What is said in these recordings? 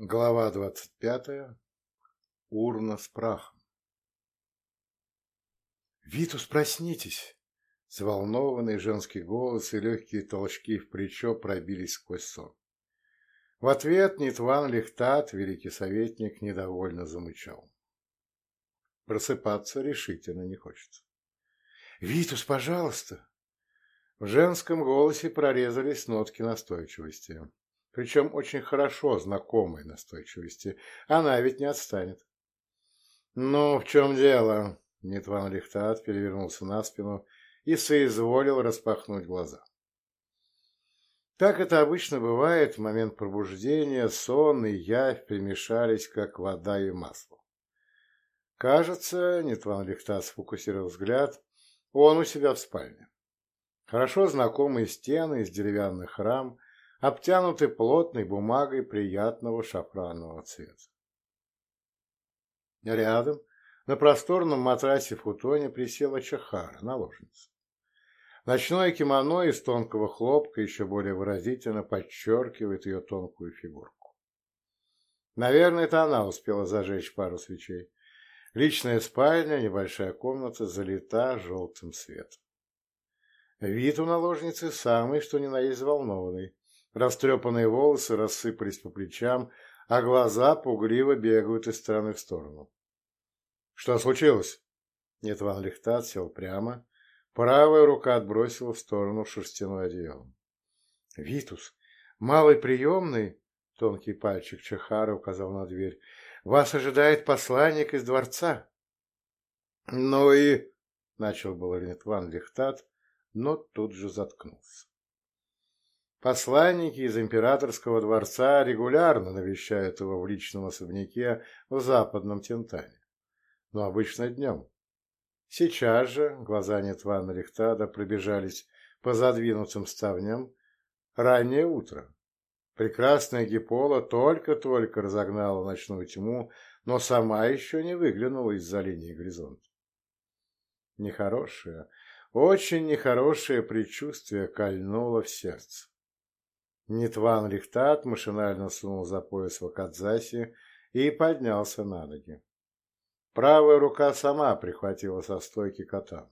Глава двадцать пятая. Урна с прахом. «Витус, проснитесь!» Взволнованный женский голос и легкие толчки в плечо пробились сквозь сон. В ответ Нитван Лихтат, великий советник, недовольно замычал. Просыпаться решительно не хочется. «Витус, пожалуйста!» В женском голосе прорезались нотки настойчивости причем очень хорошо знакомой настойчивости. Она ведь не отстанет. «Ну, в чем дело?» Нитван Лихтат перевернулся на спину и соизволил распахнуть глаза. Так это обычно бывает, в момент пробуждения сон и явь примешались, как вода и масло. Кажется, Нитван Лихтат сфокусировал взгляд, он у себя в спальне. Хорошо знакомые стены из деревянных рам, обтянуты плотной бумагой приятного шафранового цвета. Рядом, на просторном матрасе футоне, присела Чахара, наложница. Ночное кимоно из тонкого хлопка еще более выразительно подчеркивает ее тонкую фигурку. Наверное, это она успела зажечь пару свечей. Личная спальня, небольшая комната, залита желтым светом. Вид у наложницы самый, что ни на есть, взволнованный. Растрепанные волосы рассыпались по плечам, а глаза пугливо бегают из стороны в сторону. «Что случилось?» Нет, Ван Лихтат сел прямо. Правая рука отбросила в сторону шерстяное одеяло. «Витус, малый приемный...» Тонкий пальчик Чехара указал на дверь. «Вас ожидает посланник из дворца». «Ну и...» — начал был Ван Лихтат, но тут же заткнулся. Посланники из императорского дворца регулярно навещают его в личном особняке в западном Тентане, но обычно днем. Сейчас же глаза Нетвана Рихтада пробежались по задвинутым ставням. Раннее утро. Прекрасная Гипола только-только разогнала ночную тьму, но сама еще не выглянула из-за линии горизонта. Нехорошее, очень нехорошее предчувствие кольнуло в сердце. Нитван Лихтат машинально сунул за пояс Вакадзаси и поднялся на ноги. Правая рука сама прихватила со стойки кота.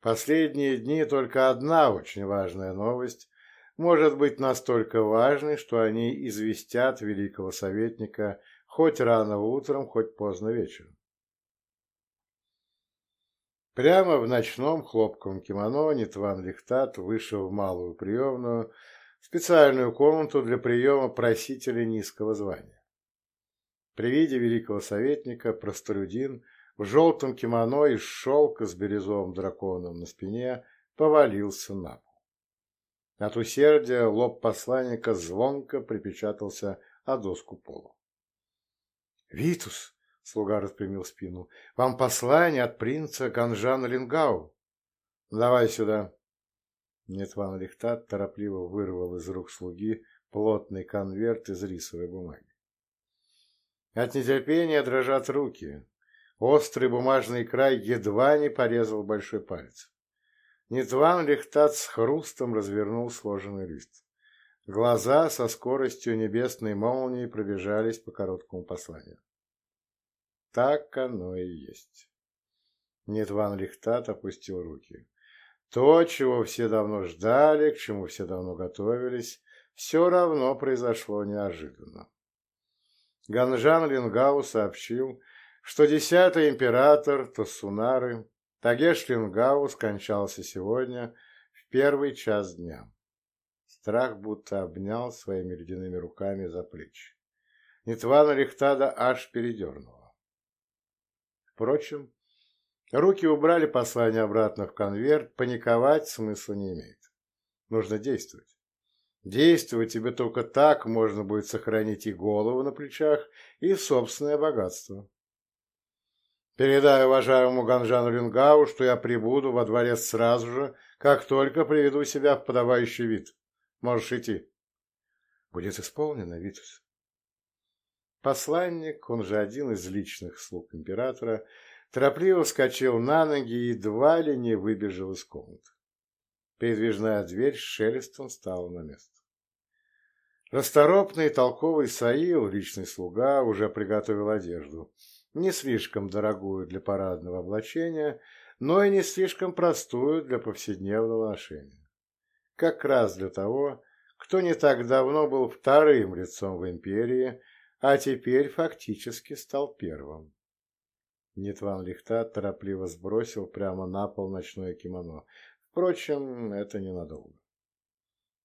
Последние дни только одна очень важная новость может быть настолько важной, что они известят великого советника хоть рано утром, хоть поздно вечером. Прямо в ночном хлопковом кимоно Нитван Лихтат вышел в малую приемную, специальную комнату для приема просителей низкого звания. При виде великого советника Простолюдин в желтом кимоно из шелка с бирюзовым драконом на спине повалился на пол. От усердия лоб посланника звонко припечатался о доску пола. «Витус!» — слуга распрямил спину. «Вам послание от принца Ганжана Лингау!» «Давай сюда!» Нетван Лихтат торопливо вырвал из рук слуги плотный конверт из рисовой бумаги. От нетерпения дрожат руки. Острый бумажный край едва не порезал большой палец. Нетван Лихтат с хрустом развернул сложенный лист. Глаза со скоростью небесной молнии пробежались по короткому посланию. Так оно и есть. Нетван Лихтат опустил руки. То, чего все давно ждали, к чему все давно готовились, все равно произошло неожиданно. Ганжан Лингау сообщил, что десятый император Тосунары Тагеш Лингау скончался сегодня в первый час дня. Страх будто обнял своими ледяными руками за плечи. Нитвана Рихтада аж передернула. Впрочем, Руки убрали послание обратно в конверт, паниковать смысла не имеет. Нужно действовать. Действовать тебе только так можно будет сохранить и голову на плечах, и собственное богатство. Передай уважаемому Ганжану Рингау, что я прибуду во дворец сразу же, как только приведу себя в подавающий вид. Можешь идти. Будет исполнено, Витус. Посланник, он же один из личных слуг императора, торопливо вскочил на ноги и едва ли не выбежал из комнаты. Передвижная дверь с шелестом стала на место. Расторопный толковый Саил, личный слуга, уже приготовил одежду, не слишком дорогую для парадного облачения, но и не слишком простую для повседневного ношения. Как раз для того, кто не так давно был вторым лицом в империи, а теперь фактически стал первым. Нитван Лихта торопливо сбросил прямо на пол ночное кимоно. Впрочем, это ненадолго.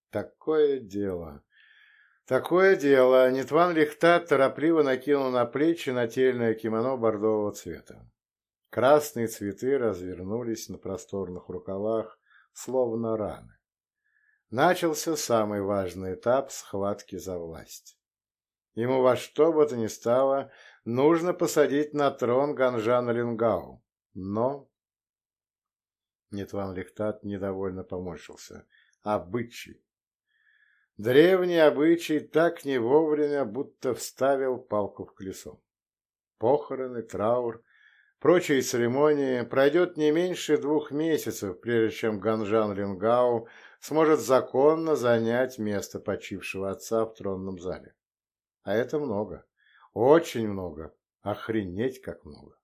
Такое дело. Такое дело. Нитван Лихта торопливо накинул на плечи нательное кимоно бордового цвета. Красные цветы развернулись на просторных рукавах, словно раны. Начался самый важный этап схватки за власть. Ему во что бы то ни стало нужно посадить на трон Ганжана Рингау. Но... Нетван Лихтат недовольно поморщился. Обычай. Древний обычай так не вовремя, будто вставил палку в колесо. Похороны, траур, прочие церемонии пройдет не меньше двух месяцев, прежде чем Ганжан Рингау сможет законно занять место почившего отца в тронном зале. А это много. Очень много. Охренеть как много.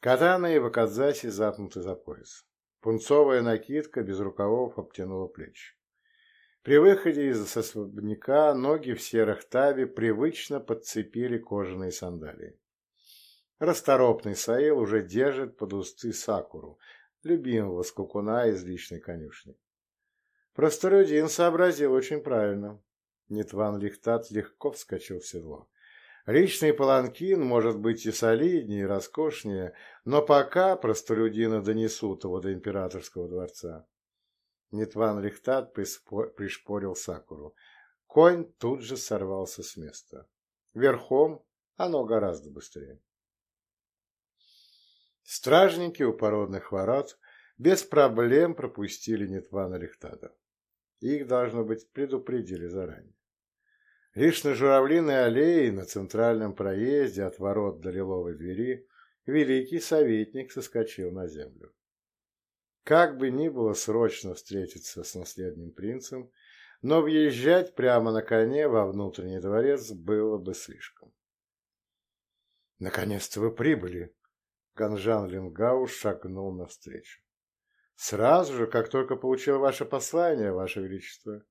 Катана и Вакадзаси запнуты за пояс. Пунцовая накидка без рукавов обтянула плечи. При выходе из особняка ноги в серых таби привычно подцепили кожаные сандалии. Расторопный Саил уже держит под усты Сакуру, любимого скукуна из личной конюшни. Простолюдин сообразил очень правильно. Нитван Лихтат легко вскочил в седло. Личный паланкин может быть и солиднее, и роскошнее, но пока простолюдина донесут его до императорского дворца. Нитван Лихтат пришпорил Сакуру. Конь тут же сорвался с места. Верхом оно гораздо быстрее. Стражники у породных ворот без проблем пропустили Нитвана Лихтада. Их, должно быть, предупредили заранее. Лишь на журавлиной аллее на центральном проезде от ворот до лиловой двери великий советник соскочил на землю. Как бы ни было срочно встретиться с наследным принцем, но въезжать прямо на коне во внутренний дворец было бы слишком. «Наконец-то вы прибыли!» Ганжан Лингау шагнул навстречу. «Сразу же, как только получил ваше послание, ваше величество!»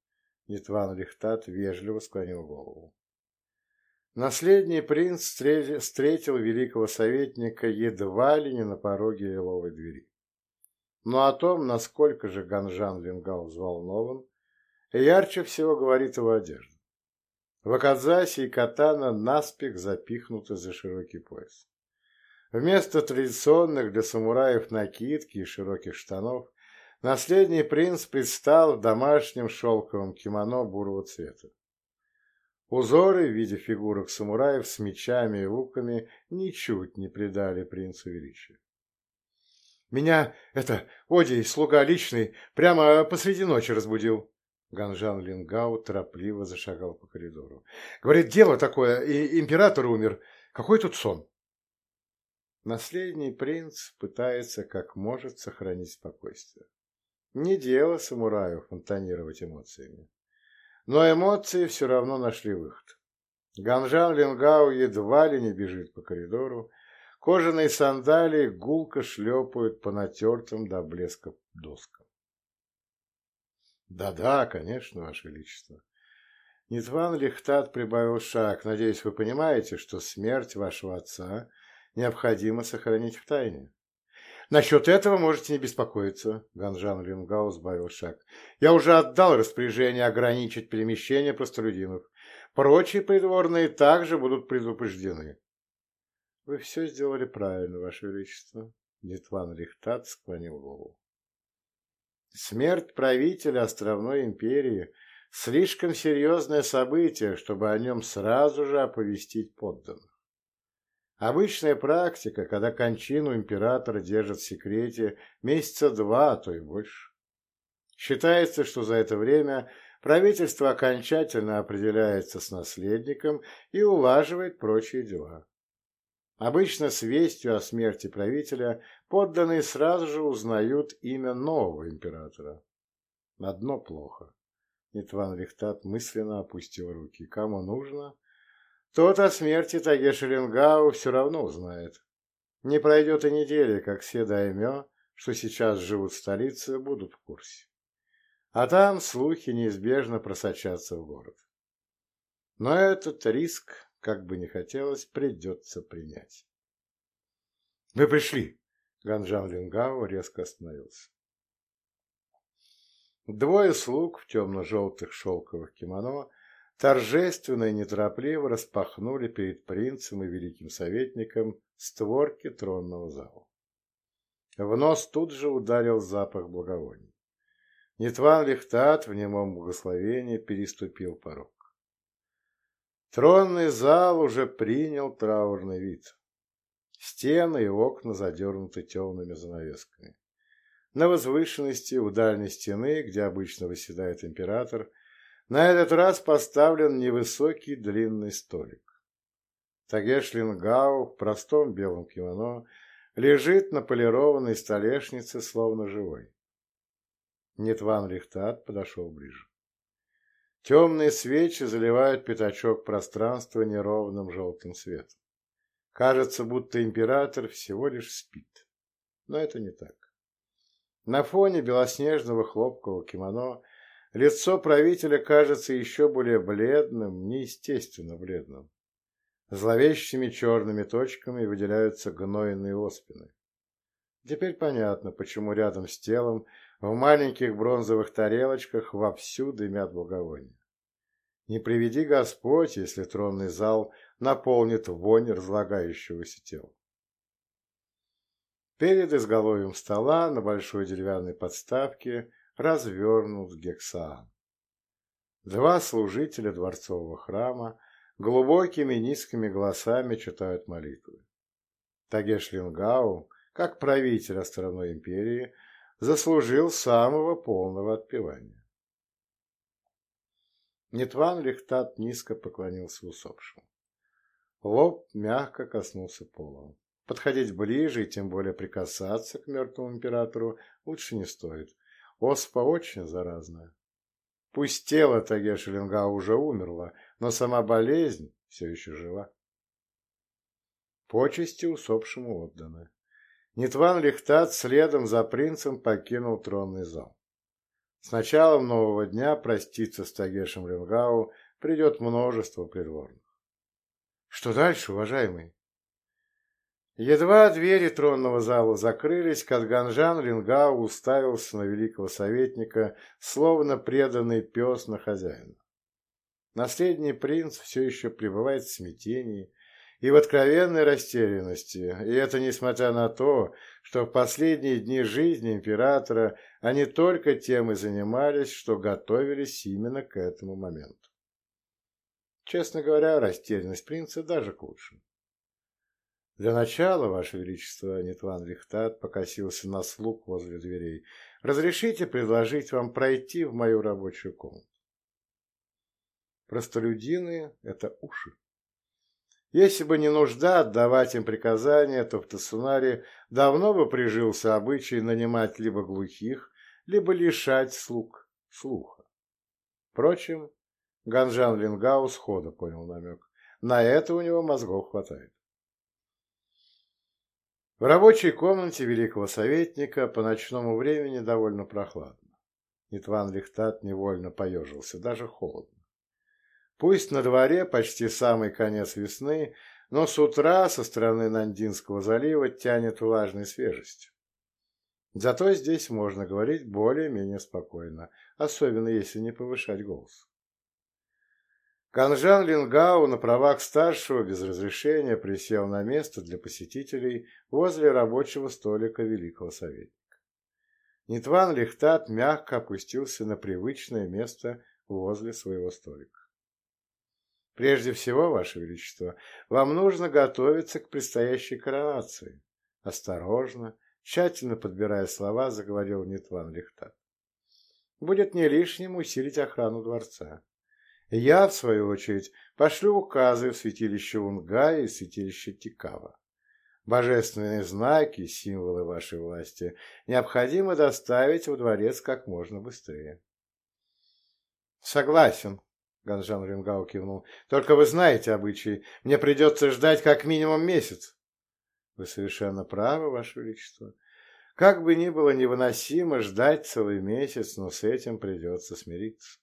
Нитван Лихтат вежливо склонил голову. Наследный принц встретил великого советника едва ли не на пороге лиловой двери. Но о том, насколько же Ганжан Лингал взволнован, ярче всего говорит его одежда. Вакадзаси и катана наспех запихнуты за широкий пояс. Вместо традиционных для самураев накидки и широких штанов наследный принц предстал в домашнем шелковом кимоно бурого цвета. Узоры в виде фигурок самураев с мечами и луками ничуть не придали принцу величия. «Меня, это, Одий, слуга личный, прямо посреди ночи разбудил», Ганжан Лингау торопливо зашагал по коридору. «Говорит, дело такое, и император умер. Какой тут сон?» Наследный принц пытается как может сохранить спокойствие. Не дело самураю фонтанировать эмоциями. Но эмоции все равно нашли выход. Ганжан Ленгау едва ли не бежит по коридору, кожаные сандалии гулко шлепают по натертым до блеска доскам. Да-да, конечно, Ваше Величество. Нитван Лихтат прибавил шаг. Надеюсь, вы понимаете, что смерть вашего отца необходимо сохранить в тайне. Насчет этого можете не беспокоиться, Ганжан Лингау сбавил шаг. Я уже отдал распоряжение ограничить перемещение простолюдинов. Прочие придворные также будут предупреждены. Вы все сделали правильно, Ваше Величество. Литван Лихтат склонил голову. Смерть правителя островной империи – слишком серьезное событие, чтобы о нем сразу же оповестить подданных. Обычная практика, когда кончину императора держат в секрете месяца два, а то и больше. Считается, что за это время правительство окончательно определяется с наследником и улаживает прочие дела. Обычно с вестью о смерти правителя подданные сразу же узнают имя нового императора. Одно плохо. Нитван Лихтат мысленно опустил руки. Кому нужно? Тот о смерти Тагеши Ленгау все равно узнает. Не пройдет и недели, как все даймё, что сейчас живут в столице, будут в курсе. А там слухи неизбежно просочатся в город. Но этот риск, как бы ни хотелось, придется принять. «Вы пришли!» — Ганжан Лингау резко остановился. Двое слуг в темно-желтых шелковых кимоно торжественно и неторопливо распахнули перед принцем и великим советником створки тронного зала. В нос тут же ударил запах благовоний. Нитван Лихтат в немом благословении переступил порог. Тронный зал уже принял траурный вид. Стены и окна задернуты темными занавесками. На возвышенности у дальней стены, где обычно выседает император, на этот раз поставлен невысокий длинный столик. Тагеш Лингау в простом белом кимоно лежит на полированной столешнице, словно живой. Нетван Рихтат подошел ближе. Темные свечи заливают пятачок пространства неровным желтым светом. Кажется, будто император всего лишь спит. Но это не так. На фоне белоснежного хлопкового кимоно лицо правителя кажется еще более бледным, неестественно бледным. Зловещими черными точками выделяются гнойные оспины. Теперь понятно, почему рядом с телом в маленьких бронзовых тарелочках вовсю дымят благовония. Не приведи Господь, если тронный зал наполнит вонь разлагающегося тела. Перед изголовьем стола на большой деревянной подставке развернут гексаан. Два служителя дворцового храма глубокими низкими голосами читают молитвы. Тагеш Лингау, как правитель островной империи, заслужил самого полного отпевания. Нетван Лихтат низко поклонился усопшему. Лоб мягко коснулся пола. Подходить ближе и тем более прикасаться к мертвому императору лучше не стоит. Оспа очень заразная. Пусть тело Ленга уже умерло, но сама болезнь все еще жива. Почести усопшему отданы. Нитван Лихтат следом за принцем покинул тронный зал. С началом нового дня проститься с Тагешем Ленгау придет множество придворных. Что дальше, уважаемый? Едва двери тронного зала закрылись, как Ганжан Лингау уставился на великого советника, словно преданный пес на хозяина. Наследний принц все еще пребывает в смятении и в откровенной растерянности, и это несмотря на то, что в последние дни жизни императора они только тем и занимались, что готовились именно к этому моменту. Честно говоря, растерянность принца даже к лучшему. Для начала, Ваше Величество, Нитван Лихтат покосился на слуг возле дверей. Разрешите предложить вам пройти в мою рабочую комнату. Простолюдины — это уши. Если бы не нужда отдавать им приказания, то в Тасунаре давно бы прижился обычай нанимать либо глухих, либо лишать слуг слуха. Впрочем, Ганжан Лингау сходу понял намек. На это у него мозгов хватает. В рабочей комнате великого советника по ночному времени довольно прохладно. Нитван Лихтат невольно поежился, даже холодно. Пусть на дворе почти самый конец весны, но с утра со стороны Нандинского залива тянет влажной свежестью. Зато здесь можно говорить более-менее спокойно, особенно если не повышать голос. Канжан Лингау на правах старшего без разрешения присел на место для посетителей возле рабочего столика великого советника. Нитван Лихтат мягко опустился на привычное место возле своего столика. Прежде всего, Ваше Величество, вам нужно готовиться к предстоящей коронации. Осторожно, тщательно подбирая слова, заговорил Нитван Лихтат. Будет не лишним усилить охрану дворца. Я, в свою очередь, пошлю указы в святилище Унгая и святилище Тикава. Божественные знаки, символы вашей власти, необходимо доставить во дворец как можно быстрее. Согласен, Ганжан Рингау кивнул. Только вы знаете обычаи. Мне придется ждать как минимум месяц. Вы совершенно правы, Ваше Величество. Как бы ни было невыносимо ждать целый месяц, но с этим придется смириться.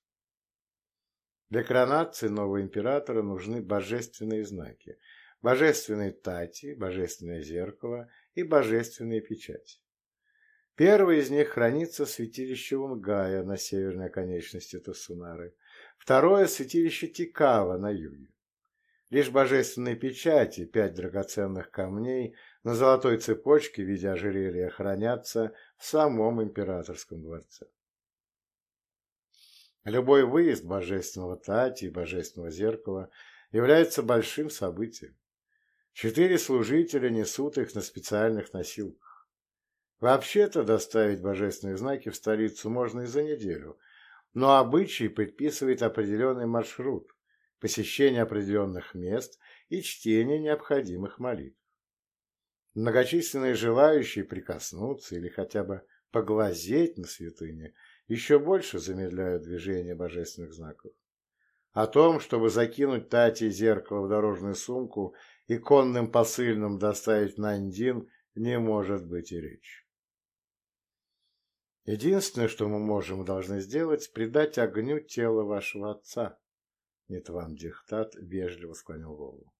Для коронации нового императора нужны божественные знаки. Божественные тати, божественное зеркало и божественные печати. Первый из них хранится в святилище Унгая на северной оконечности Тасунары, второе – святилище Тикава на юге. Лишь божественные печати, пять драгоценных камней на золотой цепочке в виде ожерелья хранятся в самом императорском дворце. Любой выезд божественного Тати и божественного зеркала является большим событием. Четыре служителя несут их на специальных носилках. Вообще-то доставить божественные знаки в столицу можно и за неделю, но обычай предписывает определенный маршрут, посещение определенных мест и чтение необходимых молитв. Многочисленные желающие прикоснуться или хотя бы поглазеть на святыни еще больше замедляют движение божественных знаков. О том, чтобы закинуть Тати зеркало в дорожную сумку и конным посыльным доставить на Андин, не может быть и речи. Единственное, что мы можем и должны сделать, придать огню тело вашего отца. Нетван Дихтат вежливо склонил голову.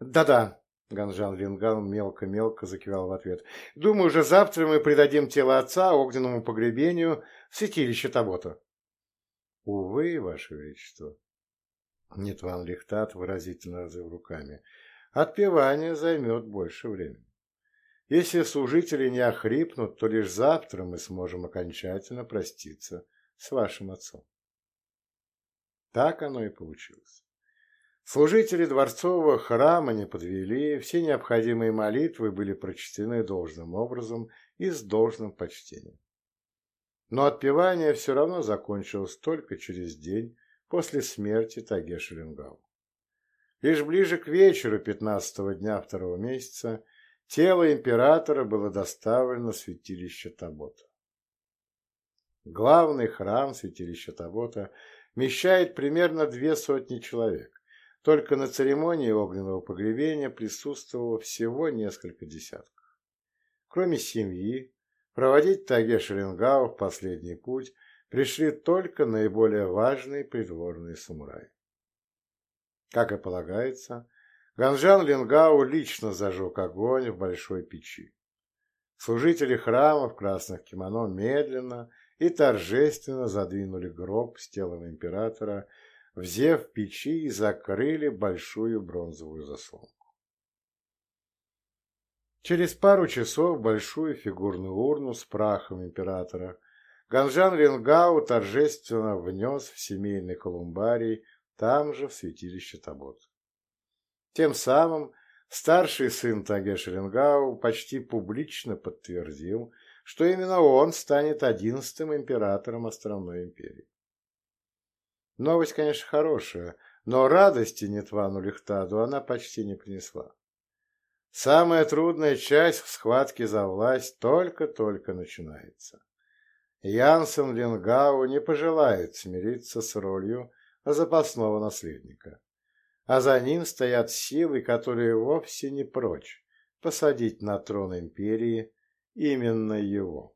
Да-да, Ганжан Линган мелко-мелко закивал в ответ. Думаю, уже завтра мы придадим тело отца огненному погребению в святилище Табота. Увы, ваше величество. Нетван Лихтат выразительно развел руками. Отпевание займет больше времени. Если служители не охрипнут, то лишь завтра мы сможем окончательно проститься с вашим отцом. Так оно и получилось. Служители дворцового храма не подвели, все необходимые молитвы были прочтены должным образом и с должным почтением. Но отпевание все равно закончилось только через день после смерти Тагеши Ленгау. Лишь ближе к вечеру пятнадцатого дня второго месяца Тело императора было доставлено в святилище Табота. Главный храм святилища Табота вмещает примерно две сотни человек. Только на церемонии огненного погребения присутствовало всего несколько десятков. Кроме семьи, проводить Таге Шеренгау в последний путь пришли только наиболее важные придворные самураи. Как и полагается, Ганжан Лингау лично зажег огонь в большой печи. Служители храма в красных кимоно медленно и торжественно задвинули гроб с телом императора, взяв печи и закрыли большую бронзовую заслонку. Через пару часов большую фигурную урну с прахом императора Ганжан Ленгау торжественно внес в семейный колумбарий там же в святилище Табот. Тем самым старший сын Таге Шеренгау почти публично подтвердил, что именно он станет одиннадцатым императором Островной империи. Новость, конечно, хорошая, но радости Нетвану Лихтаду она почти не принесла. Самая трудная часть в схватке за власть только-только начинается. Янсен Ленгау не пожелает смириться с ролью запасного наследника а за ним стоят силы, которые вовсе не прочь посадить на трон империи именно его.